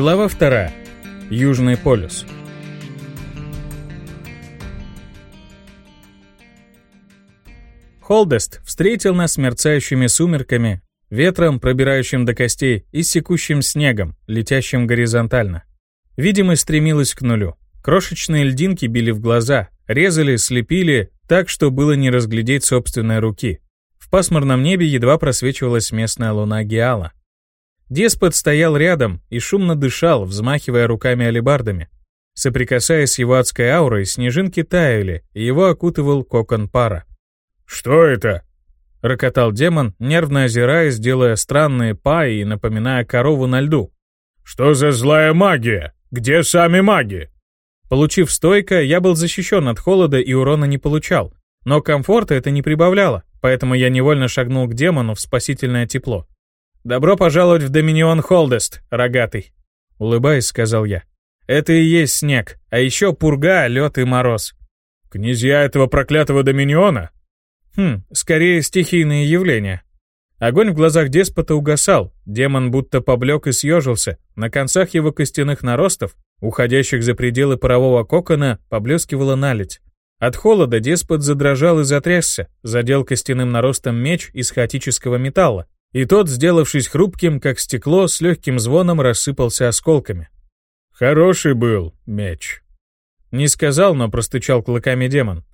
Глава 2. Южный полюс. Холдест встретил нас мерцающими сумерками, ветром, пробирающим до костей, и секущим снегом, летящим горизонтально. Видимость стремилась к нулю. Крошечные льдинки били в глаза, резали, слепили, так что было не разглядеть собственной руки. В пасмурном небе едва просвечивалась местная луна Геала. Деспот стоял рядом и шумно дышал, взмахивая руками-алебардами. Соприкасаясь с его адской аурой, снежинки таяли, и его окутывал кокон пара. «Что это?» — рокотал демон, нервно озираясь, делая странные паи и напоминая корову на льду. «Что за злая магия? Где сами маги?» Получив стойко, я был защищен от холода и урона не получал, но комфорта это не прибавляло, поэтому я невольно шагнул к демону в спасительное тепло. «Добро пожаловать в Доминион Холдест, рогатый», — улыбаясь, сказал я. «Это и есть снег, а еще пурга, лед и мороз». «Князья этого проклятого Доминиона?» Хм, скорее стихийные явления. Огонь в глазах деспота угасал, демон будто поблек и съежился. На концах его костяных наростов, уходящих за пределы парового кокона, поблескивала наледь. От холода деспот задрожал и затрясся, задел костяным наростом меч из хаотического металла, и тот, сделавшись хрупким, как стекло, с легким звоном рассыпался осколками. «Хороший был меч». Не сказал, но простучал клыками демон.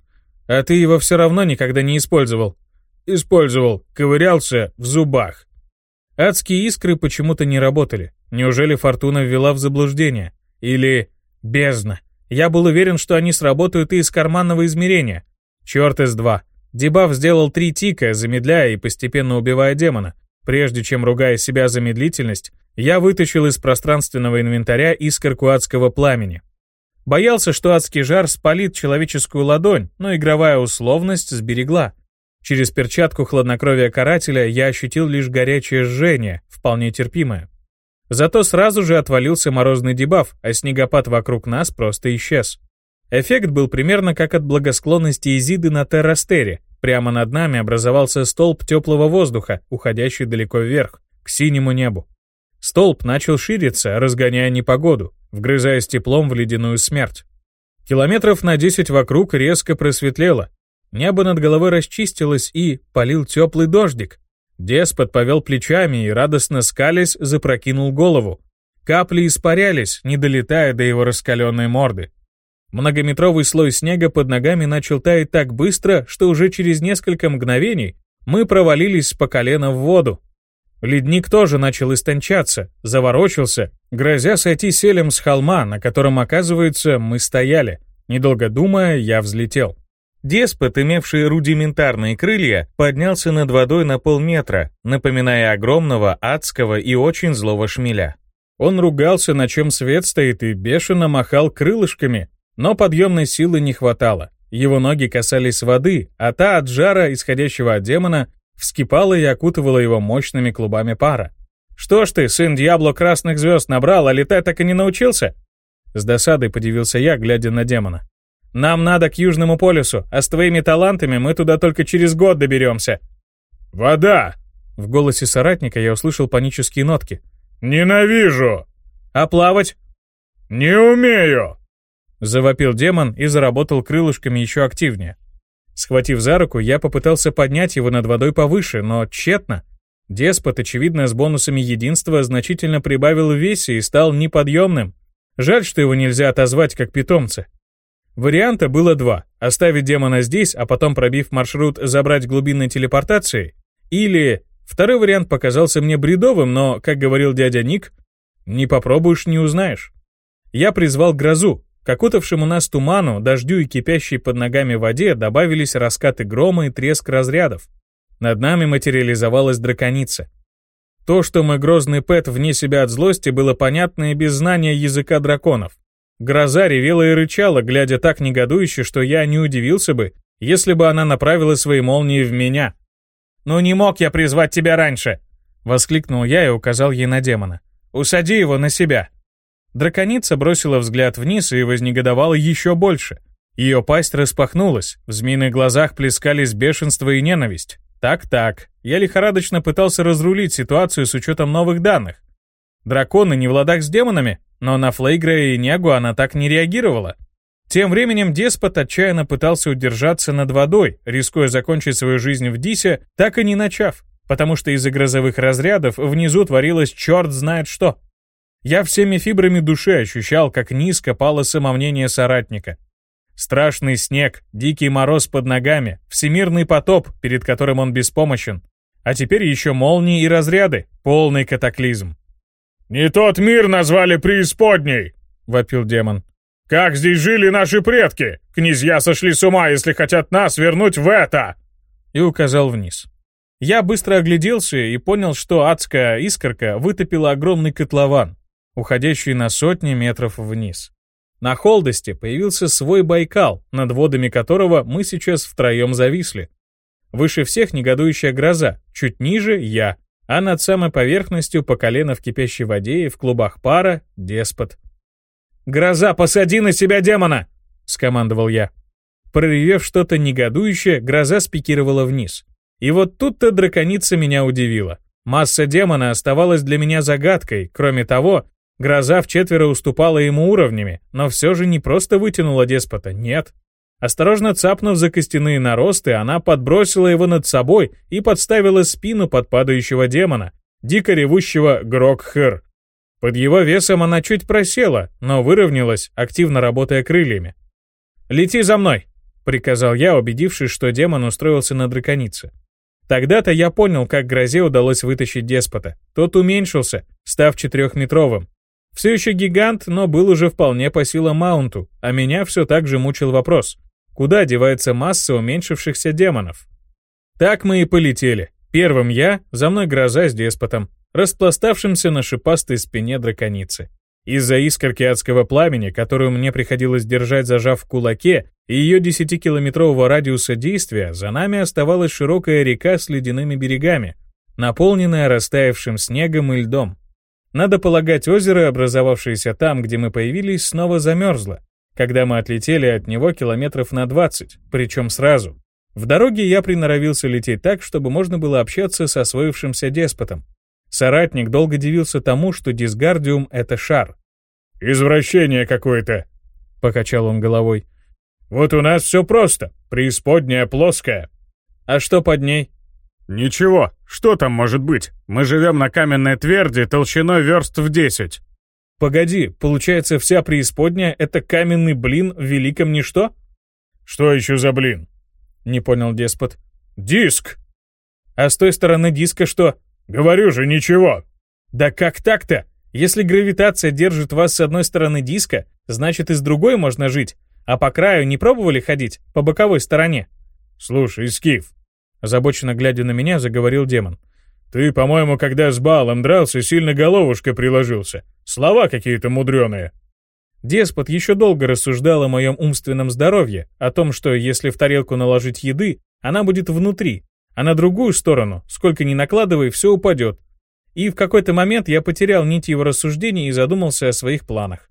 А ты его все равно никогда не использовал. Использовал, ковырялся в зубах. Адские искры почему-то не работали. Неужели Фортуна ввела в заблуждение? Или бездна? Я был уверен, что они сработают и из карманного измерения. Черт из два. Дебаф сделал три тика, замедляя и постепенно убивая демона. Прежде чем ругая себя за медлительность, я вытащил из пространственного инвентаря искорку адского пламени. Боялся, что адский жар спалит человеческую ладонь, но игровая условность сберегла. Через перчатку хладнокровия карателя я ощутил лишь горячее жжение, вполне терпимое. Зато сразу же отвалился морозный дебаф, а снегопад вокруг нас просто исчез. Эффект был примерно как от благосклонности Изиды на Террастере. Прямо над нами образовался столб теплого воздуха, уходящий далеко вверх, к синему небу. Столб начал шириться, разгоняя непогоду, вгрызаясь теплом в ледяную смерть. Километров на 10 вокруг резко просветлело. Небо над головой расчистилось и полил теплый дождик. Деспот повел плечами и, радостно скалясь, запрокинул голову. Капли испарялись, не долетая до его раскаленной морды. Многометровый слой снега под ногами начал таять так быстро, что уже через несколько мгновений мы провалились по колено в воду. Ледник тоже начал истончаться, заворочился, грозя сойти селем с холма, на котором, оказывается, мы стояли. Недолго думая, я взлетел. Деспот, имевший рудиментарные крылья, поднялся над водой на полметра, напоминая огромного, адского и очень злого шмеля. Он ругался, на чем свет стоит, и бешено махал крылышками, но подъемной силы не хватало. Его ноги касались воды, а та от жара, исходящего от демона, вскипала и окутывала его мощными клубами пара. «Что ж ты, сын Дьябло красных звезд, набрал, а летать так и не научился?» С досадой подивился я, глядя на демона. «Нам надо к Южному полюсу, а с твоими талантами мы туда только через год доберемся». «Вода!» В голосе соратника я услышал панические нотки. «Ненавижу!» «А плавать?» «Не умею!» Завопил демон и заработал крылышками еще активнее. Схватив за руку, я попытался поднять его над водой повыше, но тщетно. Деспот, очевидно, с бонусами единства значительно прибавил в весе и стал неподъемным. Жаль, что его нельзя отозвать как питомца. Варианта было два. Оставить демона здесь, а потом, пробив маршрут, забрать глубинной телепортацией. Или... Второй вариант показался мне бредовым, но, как говорил дядя Ник, не попробуешь, не узнаешь. Я призвал грозу, к окутавшему нас туману, дождю и кипящей под ногами воде добавились раскаты грома и треск разрядов. Над нами материализовалась драконица. То, что мы грозный Пэт вне себя от злости, было понятно и без знания языка драконов. Гроза ревела и рычала, глядя так негодующе, что я не удивился бы, если бы она направила свои молнии в меня. «Ну не мог я призвать тебя раньше!» — воскликнул я и указал ей на демона. «Усади его на себя!» Драконица бросила взгляд вниз и вознегодовала еще больше. Ее пасть распахнулась, в змеиных глазах плескались бешенство и ненависть. Так-так, я лихорадочно пытался разрулить ситуацию с учетом новых данных. Драконы не в ладах с демонами, но на Флейгра и Негу она так не реагировала. Тем временем деспот отчаянно пытался удержаться над водой, рискуя закончить свою жизнь в Дисе, так и не начав, потому что из-за грозовых разрядов внизу творилось черт знает что. Я всеми фибрами души ощущал, как низко пало самомнение соратника. Страшный снег, дикий мороз под ногами, всемирный потоп, перед которым он беспомощен. А теперь еще молнии и разряды, полный катаклизм. «Не тот мир назвали преисподней!» — вопил демон. «Как здесь жили наши предки? Князья сошли с ума, если хотят нас вернуть в это!» И указал вниз. Я быстро огляделся и понял, что адская искорка вытопила огромный котлован, уходящий на сотни метров вниз. На холдости появился свой Байкал, над водами которого мы сейчас втроем зависли. Выше всех негодующая гроза, чуть ниже — я, а над самой поверхностью по колено в кипящей воде и в клубах пара — деспот. «Гроза, посади на себя демона!» — скомандовал я. Проревев что-то негодующее, гроза спикировала вниз. И вот тут-то драконица меня удивила. Масса демона оставалась для меня загадкой, кроме того, гроза вчетверо уступала ему уровнями, но все же не просто вытянула деспота, нет. Осторожно цапнув за костяные наросты, она подбросила его над собой и подставила спину под падающего демона, дико ревущего Грокхыр. Под его весом она чуть просела, но выровнялась, активно работая крыльями. «Лети за мной!» — приказал я, убедившись, что демон устроился на драконице. Тогда-то я понял, как грозе удалось вытащить деспота. Тот уменьшился, став четырехметровым. Все еще гигант, но был уже вполне по силам маунту, а меня все так же мучил вопрос. Куда девается масса уменьшившихся демонов? Так мы и полетели. Первым я, за мной гроза с деспотом, распластавшимся на шипастой спине драконицы. Из-за искорки адского пламени, которую мне приходилось держать зажав в кулаке, и ее 10-километрового радиуса действия, за нами оставалась широкая река с ледяными берегами, наполненная растаявшим снегом и льдом. Надо полагать, озеро, образовавшееся там, где мы появились, снова замерзло, когда мы отлетели от него километров на 20, причем сразу. В дороге я приноровился лететь так, чтобы можно было общаться с освоившимся деспотом. Соратник долго дивился тому, что дисгардиум — это шар. «Извращение какое-то», — покачал он головой. «Вот у нас все просто, преисподняя плоская». «А что под ней?» «Ничего, что там может быть? Мы живем на каменной тверди толщиной верст в десять». Погоди, получается, вся преисподняя — это каменный блин в великом ничто? Что еще за блин? Не понял деспот. Диск. А с той стороны диска что? Говорю же, ничего. Да как так-то? Если гравитация держит вас с одной стороны диска, значит и с другой можно жить. А по краю не пробовали ходить? По боковой стороне? Слушай, Скиф. Озабоченно глядя на меня, заговорил демон. Ты, по-моему, когда с балом дрался, сильно головушкой приложился. Слова какие-то мудреные. Деспот еще долго рассуждал о моем умственном здоровье, о том, что если в тарелку наложить еды, она будет внутри, а на другую сторону, сколько ни накладывай, все упадет. И в какой-то момент я потерял нить его рассуждений и задумался о своих планах.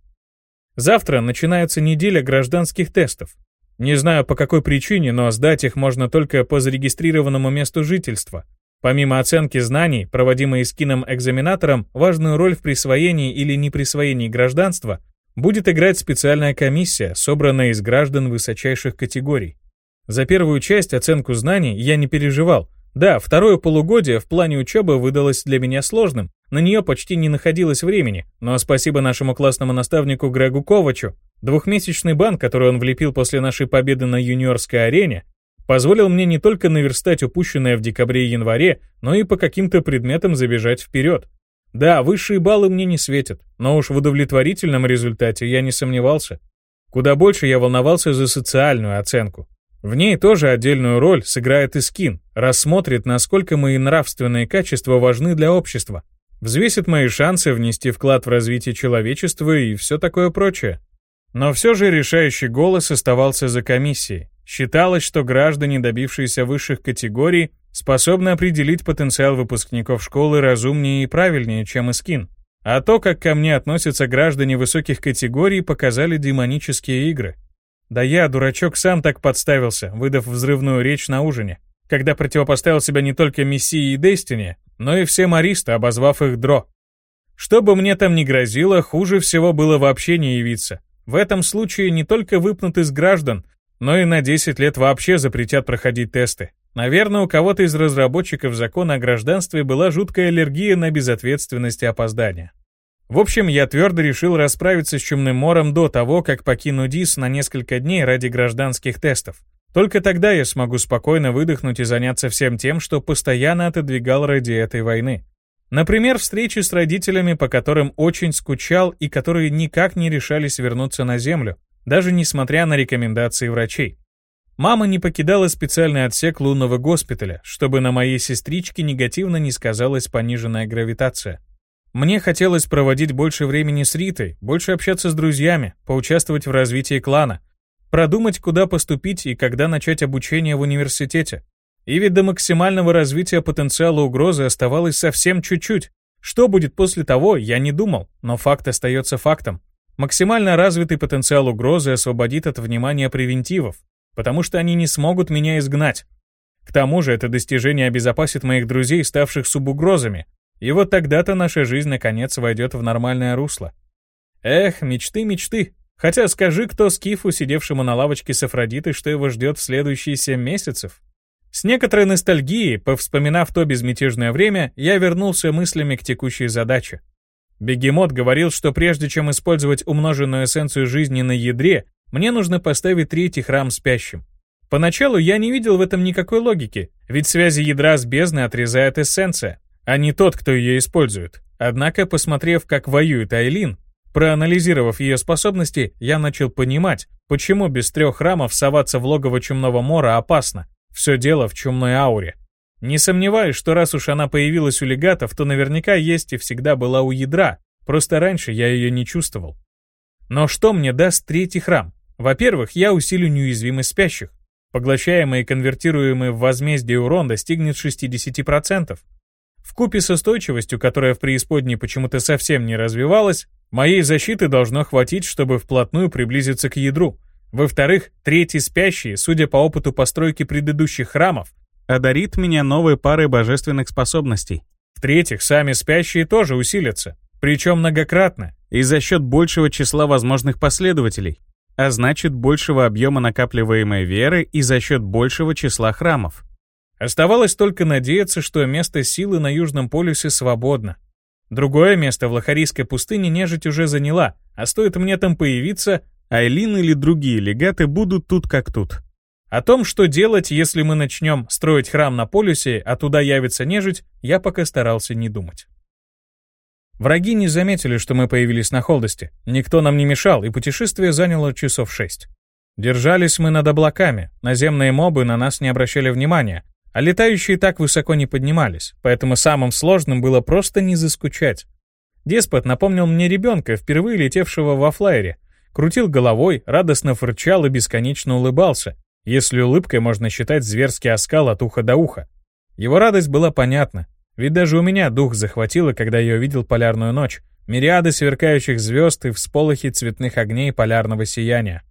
Завтра начинается неделя гражданских тестов. Не знаю по какой причине, но сдать их можно только по зарегистрированному месту жительства. Помимо оценки знаний, проводимой скином-экзаменатором, важную роль в присвоении или неприсвоении гражданства будет играть специальная комиссия, собранная из граждан высочайших категорий. За первую часть оценку знаний я не переживал. Да, второе полугодие в плане учебы выдалось для меня сложным, на нее почти не находилось времени, но спасибо нашему классному наставнику Грегу Ковачу, двухмесячный бан, который он влепил после нашей победы на юниорской арене, позволил мне не только наверстать упущенное в декабре и январе, но и по каким-то предметам забежать вперед. Да, высшие баллы мне не светят, но уж в удовлетворительном результате я не сомневался. Куда больше я волновался за социальную оценку. В ней тоже отдельную роль сыграет и скин, рассмотрит, насколько мои нравственные качества важны для общества, взвесит мои шансы внести вклад в развитие человечества и все такое прочее. Но все же решающий голос оставался за комиссией. Считалось, что граждане, добившиеся высших категорий, способны определить потенциал выпускников школы разумнее и правильнее, чем Искин. А то, как ко мне относятся граждане высоких категорий, показали демонические игры. Да я, дурачок, сам так подставился, выдав взрывную речь на ужине, когда противопоставил себя не только Мессии и Дестине, но и всем аристы, обозвав их дро. Что бы мне там ни грозило, хуже всего было вообще не явиться. В этом случае не только выпнут из граждан, но и на 10 лет вообще запретят проходить тесты. Наверное, у кого-то из разработчиков закона о гражданстве была жуткая аллергия на безответственность и опоздание. В общем, я твердо решил расправиться с Чумным мором до того, как покину ДИС на несколько дней ради гражданских тестов. Только тогда я смогу спокойно выдохнуть и заняться всем тем, что постоянно отодвигал ради этой войны. Например, встречи с родителями, по которым очень скучал и которые никак не решались вернуться на Землю, даже несмотря на рекомендации врачей. Мама не покидала специальный отсек лунного госпиталя, чтобы на моей сестричке негативно не сказалась пониженная гравитация. Мне хотелось проводить больше времени с Ритой, больше общаться с друзьями, поучаствовать в развитии клана, продумать, куда поступить и когда начать обучение в университете. И ведь до максимального развития потенциала угрозы оставалось совсем чуть-чуть. Что будет после того, я не думал, но факт остается фактом. Максимально развитый потенциал угрозы освободит от внимания превентивов, потому что они не смогут меня изгнать. К тому же это достижение обезопасит моих друзей, ставших субугрозами, и вот тогда-то наша жизнь наконец войдет в нормальное русло. Эх, мечты, мечты. Хотя скажи кто Скифу, сидевшему на лавочке с Афродитой, что его ждет в следующие семь месяцев. С некоторой ностальгией, повспоминав то безмятежное время, я вернулся мыслями к текущей задаче. Бегемот говорил, что прежде чем использовать умноженную эссенцию жизни на ядре, мне нужно поставить третий храм спящим. Поначалу я не видел в этом никакой логики, ведь связи ядра с бездной отрезает эссенция, а не тот, кто ее использует. Однако, посмотрев, как воюет Айлин, проанализировав ее способности, я начал понимать, почему без трех храмов соваться в логово Чумного Мора опасно. Все дело в чумной ауре. Не сомневаюсь, что раз уж она появилась у легатов, то наверняка есть и всегда была у ядра, просто раньше я ее не чувствовал. Но что мне даст третий храм? Во-первых, я усилю неуязвимость спящих. Поглощаемый и конвертируемый в возмездие урон достигнет 60%. В купе с устойчивостью, которая в преисподней почему-то совсем не развивалась, моей защиты должно хватить, чтобы вплотную приблизиться к ядру. Во-вторых, третий спящий, судя по опыту постройки предыдущих храмов, одарит меня новой парой божественных способностей. В-третьих, сами спящие тоже усилятся, причем многократно, и за счет большего числа возможных последователей, а значит большего объема накапливаемой веры и за счет большего числа храмов. Оставалось только надеяться, что место силы на Южном полюсе свободно. Другое место в Лохарийской пустыне нежить уже заняла, а стоит мне там появиться, Айлин или другие легаты будут тут как тут. О том, что делать, если мы начнем строить храм на полюсе, а туда явится нежить, я пока старался не думать. Враги не заметили, что мы появились на холдости. Никто нам не мешал, и путешествие заняло часов шесть. Держались мы над облаками, наземные мобы на нас не обращали внимания, а летающие так высоко не поднимались, поэтому самым сложным было просто не заскучать. Деспот напомнил мне ребенка, впервые летевшего во флайере. Крутил головой, радостно фырчал и бесконечно улыбался, если улыбкой можно считать зверский оскал от уха до уха. Его радость была понятна, ведь даже у меня дух захватило, когда я увидел полярную ночь, мириады сверкающих звезд и всполохи цветных огней полярного сияния.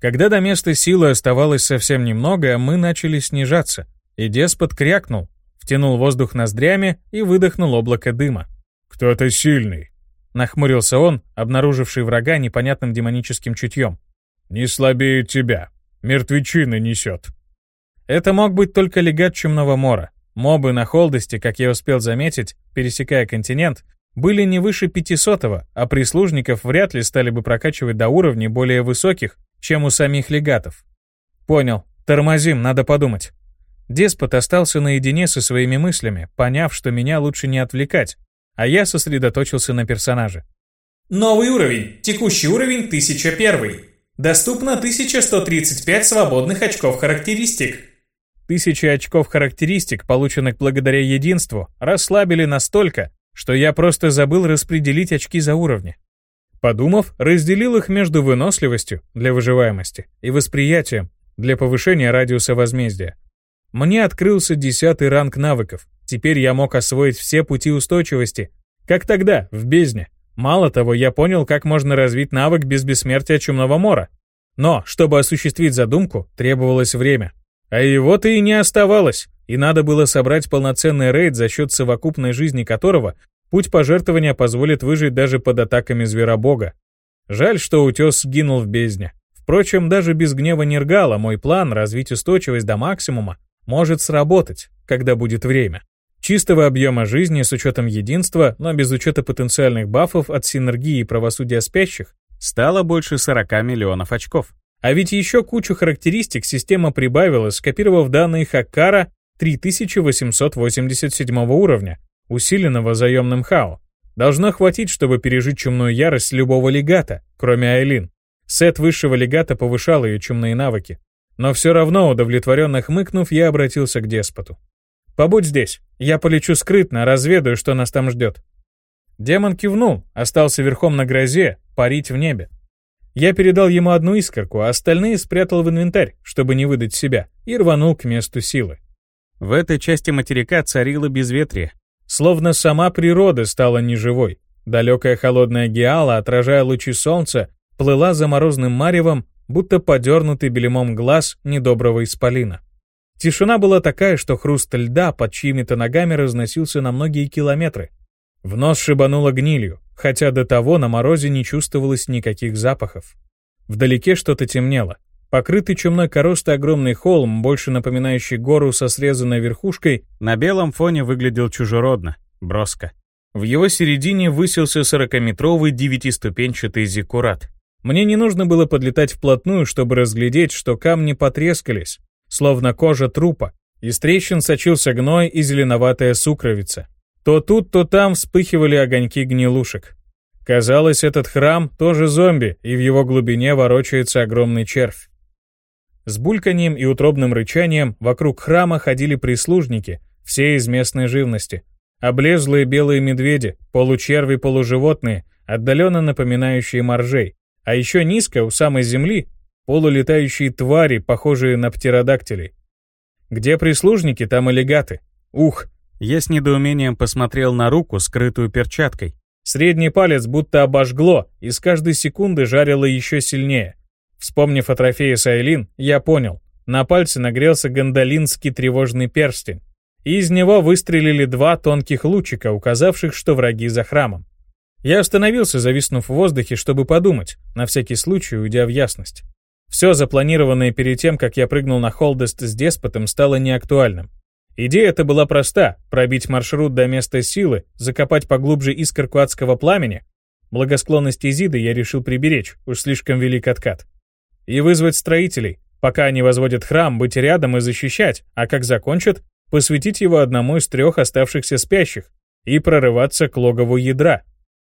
Когда до места силы оставалось совсем немного, мы начали снижаться — и деспот крякнул, втянул воздух ноздрями и выдохнул облако дыма. «Кто-то сильный», — нахмурился он, обнаруживший врага непонятным демоническим чутьем. «Не слабее тебя. Мертвечины несет». Это мог быть только легат Чумного Мора. Мобы на холдости, как я успел заметить, пересекая континент, были не выше 500-го, а прислужников вряд ли стали бы прокачивать до уровней более высоких, чем у самих легатов. Понял. Тормозим, надо подумать. Деспот остался наедине со своими мыслями, поняв, что меня лучше не отвлекать, а я сосредоточился на персонаже. Новый уровень. Текущий уровень 1001. Доступно 1135 свободных очков характеристик. Тысячи очков характеристик, полученных благодаря единству, расслабили настолько, что я просто забыл распределить очки за уровни. Подумав, разделил их между выносливостью для выживаемости и восприятием для повышения радиуса возмездия. Мне открылся десятый ранг навыков. Теперь я мог освоить все пути устойчивости. Как тогда, в бездне. Мало того, я понял, как можно развить навык без бессмертия Чумного Мора. Но, чтобы осуществить задумку, требовалось время. А его-то и не оставалось, и надо было собрать полноценный рейд, за счет совокупной жизни которого Путь пожертвования позволит выжить даже под атаками зверобога. Жаль, что утес сгинул в бездне. Впрочем, даже без гнева Нергала мой план развить устойчивость до максимума может сработать, когда будет время. Чистого объема жизни с учетом единства, но без учета потенциальных бафов от синергии и правосудия спящих, стало больше 40 миллионов очков. А ведь еще кучу характеристик система прибавила, скопировав данные Хаккара 3887 уровня, усиленного заемным Хао. Должно хватить, чтобы пережить чумную ярость любого легата, кроме Айлин. Сет высшего легата повышал ее чумные навыки. Но все равно, удовлетворенно хмыкнув, я обратился к деспоту. «Побудь здесь. Я полечу скрытно, разведаю, что нас там ждет». Демон кивнул, остался верхом на грозе, парить в небе. Я передал ему одну искорку, а остальные спрятал в инвентарь, чтобы не выдать себя, и рванул к месту силы. В этой части материка царило безветрие. Словно сама природа стала неживой. Далекая холодная геала, отражая лучи солнца, плыла за морозным маревом, будто подернутый белемом глаз недоброго исполина. Тишина была такая, что хруст льда под чьими-то ногами разносился на многие километры. В нос шибануло гнилью, хотя до того на морозе не чувствовалось никаких запахов. Вдалеке что-то темнело. Покрытый чумной коростой огромный холм, больше напоминающий гору со срезанной верхушкой, на белом фоне выглядел чужеродно, броско. В его середине высился сорокаметровый девятиступенчатый зиккурат. Мне не нужно было подлетать вплотную, чтобы разглядеть, что камни потрескались, словно кожа трупа. Из трещин сочился гной и зеленоватая сукровица. То тут, то там вспыхивали огоньки гнилушек. Казалось, этот храм тоже зомби, и в его глубине ворочается огромный червь. С бульканьем и утробным рычанием вокруг храма ходили прислужники, все из местной живности. Облезлые белые медведи, получерви-полуживотные, отдаленно напоминающие моржей. А еще низко, у самой земли, полулетающие твари, похожие на птеродактилей. Где прислужники, там и легаты. Ух! Я с недоумением посмотрел на руку, скрытую перчаткой. Средний палец будто обожгло, и с каждой секунды жарило еще сильнее. Вспомнив о трофее Сайлин, я понял. На пальце нагрелся гондолинский тревожный перстень. И из него выстрелили два тонких лучика, указавших, что враги за храмом. Я остановился, зависнув в воздухе, чтобы подумать, на всякий случай уйдя в ясность. Все запланированное перед тем, как я прыгнул на Холдест с деспотом, стало неактуальным. Идея эта была проста — пробить маршрут до места силы, закопать поглубже искорку адского пламени. Благосклонность Изиды я решил приберечь, уж слишком велик откат. И вызвать строителей, пока они возводят храм, быть рядом и защищать, а как закончат, посвятить его одному из трех оставшихся спящих и прорываться к логову ядра.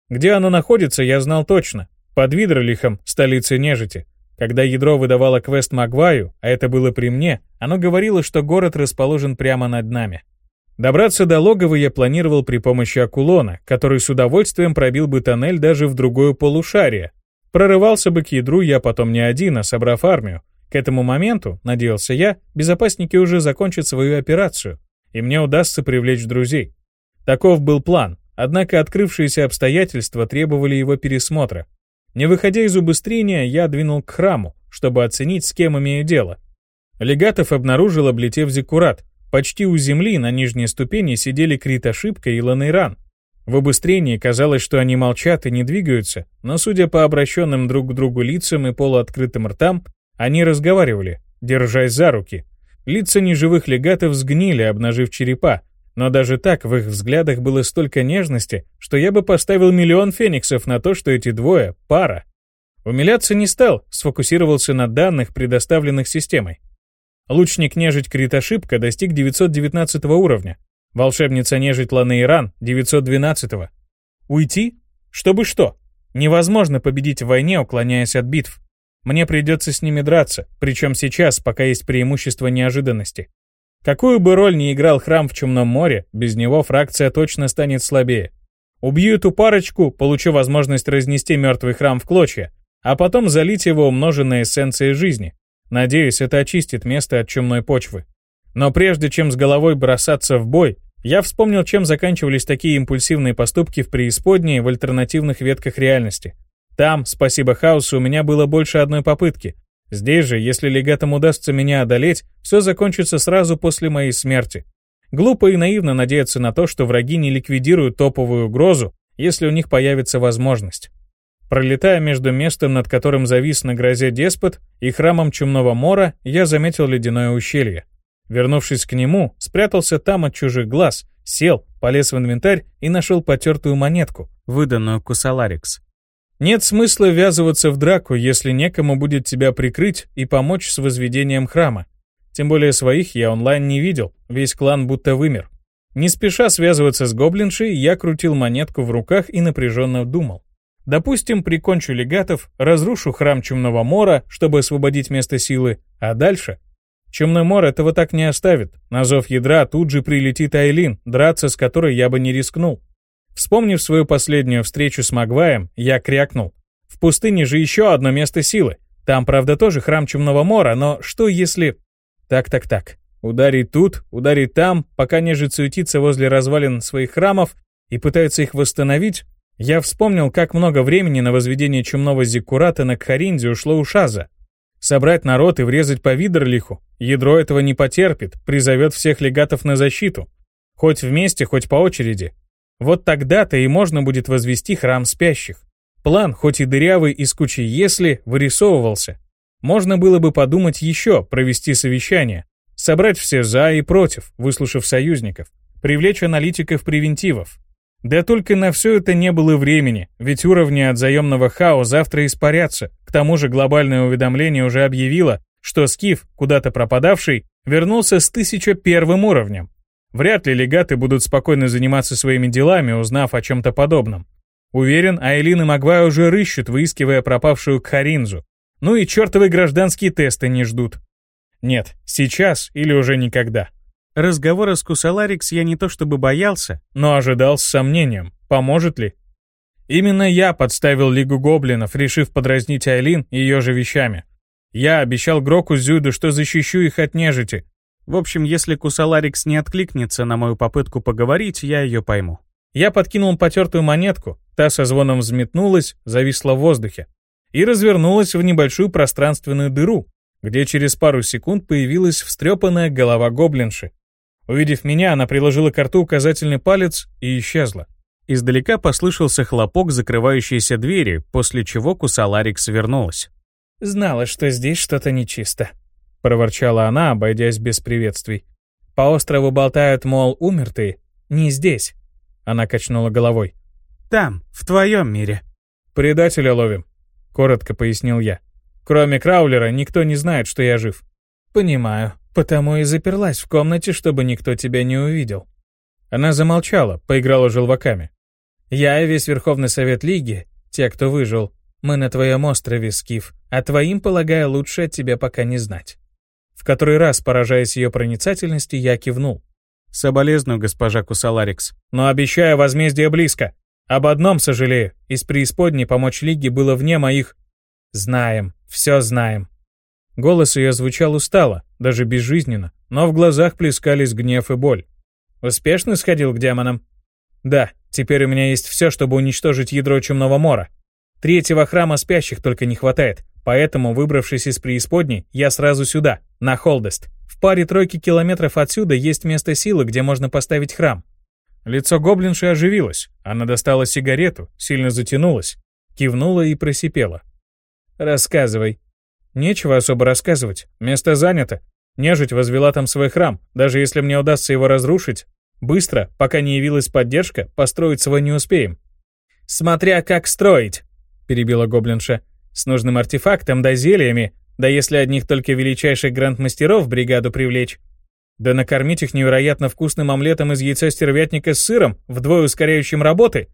Где оно находится, я знал точно. Под Видролихом, столицей нежити. Когда ядро выдавало квест Магваю, а это было при мне, оно говорило, что город расположен прямо над нами. Добраться до логова я планировал при помощи Акулона, который с удовольствием пробил бы тоннель даже в другое полушарие. Прорывался бы к ядру я потом не один, а собрав армию. К этому моменту, надеялся я, безопасники уже закончат свою операцию, и мне удастся привлечь друзей. Таков был план, однако открывшиеся обстоятельства требовали его пересмотра. Не выходя из убыстрения, я двинул к храму, чтобы оценить, с кем имею дело. Легатов обнаружил, облетев Зиккурат. Почти у земли на нижней ступени сидели Крит Ошибка и Ланейран. В убыстрении казалось, что они молчат и не двигаются, но судя по обращенным друг к другу лицам и полуоткрытым ртам, они разговаривали, держась за руки. Лица неживых легатов сгнили, обнажив черепа, но даже так в их взглядах было столько нежности, что я бы поставил миллион фениксов на то, что эти двое — пара. Умиляться не стал, сфокусировался на данных, предоставленных системой. Лучник нежить Крит Ошибка достиг 919 уровня. Волшебница нежить Ланейран — 912 -го. Уйти? Чтобы что? Невозможно победить в войне, уклоняясь от битв. Мне придется с ними драться, причем сейчас, пока есть преимущество неожиданности. Какую бы роль ни играл храм в Чумном море, без него фракция точно станет слабее. Убью эту парочку, получу возможность разнести мертвый храм в клочья, а потом залить его умноженной эссенцией жизни. Надеюсь, это очистит место от чумной почвы. Но прежде чем с головой бросаться в бой, я вспомнил, чем заканчивались такие импульсивные поступки в преисподней в альтернативных ветках реальности. Там, спасибо хаосу, у меня было больше одной попытки, Здесь же, если легатам удастся меня одолеть, все закончится сразу после моей смерти. Глупо и наивно надеяться на то, что враги не ликвидируют топовую угрозу, если у них появится возможность. Пролетая между местом, над которым завис на грозе деспот, и храмом Чумного Мора, я заметил ледяное ущелье. Вернувшись к нему, спрятался там от чужих глаз, сел, полез в инвентарь и нашел потертую монетку, выданную Кусаларикс. Нет смысла ввязываться в драку, если некому будет тебя прикрыть и помочь с возведением храма. Тем более своих я онлайн не видел, весь клан будто вымер. Не спеша связываться с гоблиншей, я крутил монетку в руках и напряженно думал. Допустим, прикончу легатов, разрушу храм Чумного Мора, чтобы освободить место силы, а дальше? Чумной Мор этого так не оставит. На зов ядра тут же прилетит Айлин, драться с которой я бы не рискнул. Вспомнив свою последнюю встречу с Магваем, я крякнул. В пустыне же еще одно место силы. Там, правда, тоже храм Чумного Мора, но что если... Так-так-так. Ударить тут, ударить там, пока нежить суетится возле развалин своих храмов и пытается их восстановить, я вспомнил, как много времени на возведение чумного зиккурата на Кхаринде ушло у Шаза. Собрать народ и врезать по Видерлиху. Ядро этого не потерпит, призовет всех легатов на защиту. Хоть вместе, хоть по очереди. Вот тогда-то и можно будет возвести храм спящих. План, хоть и дырявый из кучи «если», вырисовывался. Можно было бы подумать еще, провести совещание, собрать все «за» и «против», выслушав союзников, привлечь аналитиков-превентивов. Да только на все это не было времени, ведь уровни от заемного хао завтра испарятся. К тому же глобальное уведомление уже объявило, что Скиф, куда-то пропадавший, вернулся с 1001 уровнем. Вряд ли легаты будут спокойно заниматься своими делами, узнав о чем-то подобном. Уверен, Айлин и Магвай уже рыщут, выискивая пропавшую Кхаринзу. Ну и чертовы гражданские тесты не ждут. Нет, сейчас или уже никогда. Разговора с Кусаларикс я не то чтобы боялся, но ожидал с сомнением, поможет ли. Именно я подставил Лигу Гоблинов, решив подразнить Айлин ее же вещами. Я обещал Гроку Зюду, что защищу их от нежити. В общем, если Кусаларикс не откликнется на мою попытку поговорить, я ее пойму. Я подкинул потертую монетку, та со звоном взметнулась, зависла в воздухе и развернулась в небольшую пространственную дыру, где через пару секунд появилась встрепанная голова гоблинши. Увидев меня, она приложила к рту указательный палец и исчезла. Издалека послышался хлопок закрывающейся двери, после чего Кусаларик свернулась. «Знала, что здесь что-то нечисто», — проворчала она, обойдясь без приветствий. «По острову болтают, мол, умер ты. Не здесь». Она качнула головой. «Там, в твоем мире». «Предателя ловим», коротко пояснил я. Кроме Краулера, никто не знает, что я жив. Понимаю, потому и заперлась в комнате, чтобы никто тебя не увидел. Она замолчала, поиграла желваками. Я и весь Верховный Совет Лиги, те, кто выжил, мы на твоем острове, Скиф, а твоим, полагаю, лучше от тебя пока не знать. В который раз, поражаясь ее проницательности, я кивнул. Соболезную, госпожа Кусаларикс, но обещаю, возмездие близко. Об одном сожалею, из преисподней помочь Лиге было вне моих... Знаем, все знаем. Голос ее звучал устало, даже безжизненно, но в глазах плескались гнев и боль. Успешно сходил к демонам? Да, теперь у меня есть все, чтобы уничтожить ядро Чумного Мора. Третьего храма спящих только не хватает, поэтому, выбравшись из преисподней, я сразу сюда, на Холдест. В паре тройки километров отсюда есть место силы, где можно поставить храм. Лицо гоблинши оживилось. Она достала сигарету, сильно затянулась, кивнула и просипела. «Рассказывай». «Нечего особо рассказывать. Место занято. Нежить возвела там свой храм. Даже если мне удастся его разрушить, быстро, пока не явилась поддержка, построить свой не успеем». «Смотря как строить», — перебила гоблинша. «С нужным артефактом да зельями, да если одних только величайших гранд-мастеров в бригаду привлечь, да накормить их невероятно вкусным омлетом из яйца стервятника с сыром, вдвое ускоряющим работы?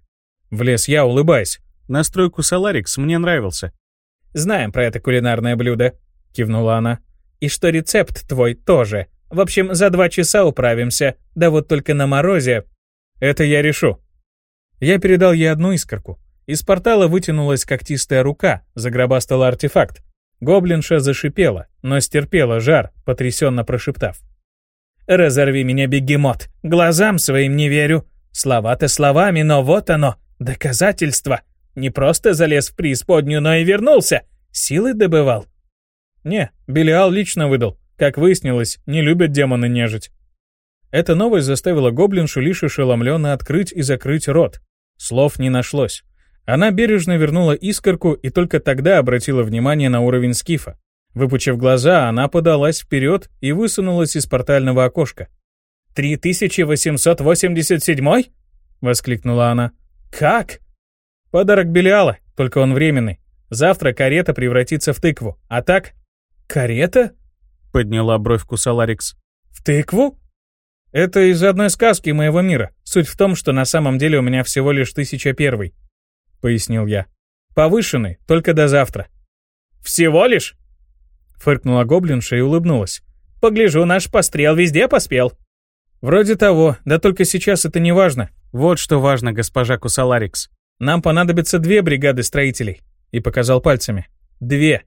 Влез я, улыбаясь. Настройку Соларикс мне нравился. «Знаем про это кулинарное блюдо», — кивнула она. «И что рецепт твой тоже. В общем, за два часа управимся. Да вот только на морозе...» «Это я решу». Я передал ей одну искорку. Из портала вытянулась когтистая рука, загробастала артефакт. Гоблинша зашипела, но стерпела жар, потрясенно прошептав. Разорви меня, бегемот. Глазам своим не верю. Слова-то словами, но вот оно, доказательство. Не просто залез в преисподнюю, но и вернулся. Силы добывал. Не, Белиал лично выдал. Как выяснилось, не любят демоны нежить. Эта новость заставила гоблиншу лишь ошеломленно открыть и закрыть рот. Слов не нашлось. Она бережно вернула искорку и только тогда обратила внимание на уровень скифа. Выпучив глаза, она подалась вперед и высунулась из портального окошка. «3887?» — воскликнула она. «Как?» «Подарок Белиала, только он временный. Завтра карета превратится в тыкву, а так...» «Карета?» — подняла бровь Кусаларикс. «В тыкву?» «Это из одной сказки моего мира. Суть в том, что на самом деле у меня всего лишь тысяча первый», — пояснил я. «Повышенный, только до завтра». «Всего лишь?» — фыркнула гоблинша и улыбнулась. «Погляжу, наш пострел везде поспел». «Вроде того, да только сейчас это не важно. Вот что важно, госпожа Кусаларикс. Нам понадобится две бригады строителей», — и показал пальцами. «Две».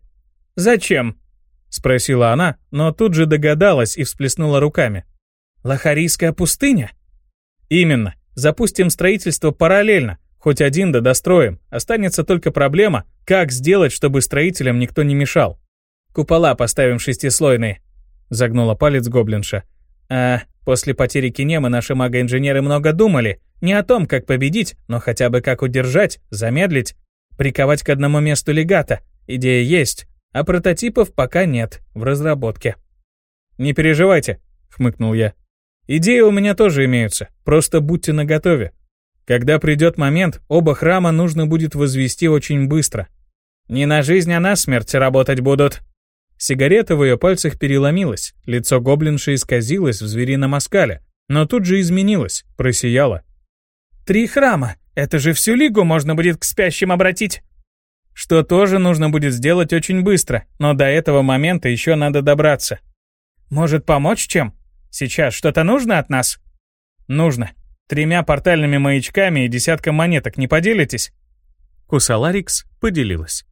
«Зачем?» — спросила она, но тут же догадалась и всплеснула руками. Лохарийская пустыня? Именно. Запустим строительство параллельно. Хоть один да достроим. Останется только проблема, как сделать, чтобы строителям никто не мешал. Купола поставим шестислойные. Загнула палец гоблинша. А после потери Кинемы наши магоинженеры много думали. Не о том, как победить, но хотя бы как удержать, замедлить, приковать к одному месту легата. Идея есть, а прототипов пока нет, в разработке. «Не переживайте», — хмыкнул я. Идеи у меня тоже имеются, просто будьте наготове. Когда придет момент, оба храма нужно будет возвести очень быстро. Не на жизнь, а на смерть работать будут. Сигарета в ее пальцах переломилась, лицо гоблинши исказилось в зверином оскале, но тут же изменилось, просияло. «Три храма! Это же всю лигу можно будет к спящим обратить!» Что тоже нужно будет сделать очень быстро, но до этого момента еще надо добраться. «Может, помочь чем?» Сейчас что-то нужно от нас? Нужно. Тремя портальными маячками и десятком монеток не поделитесь? Кусаларикс поделилась.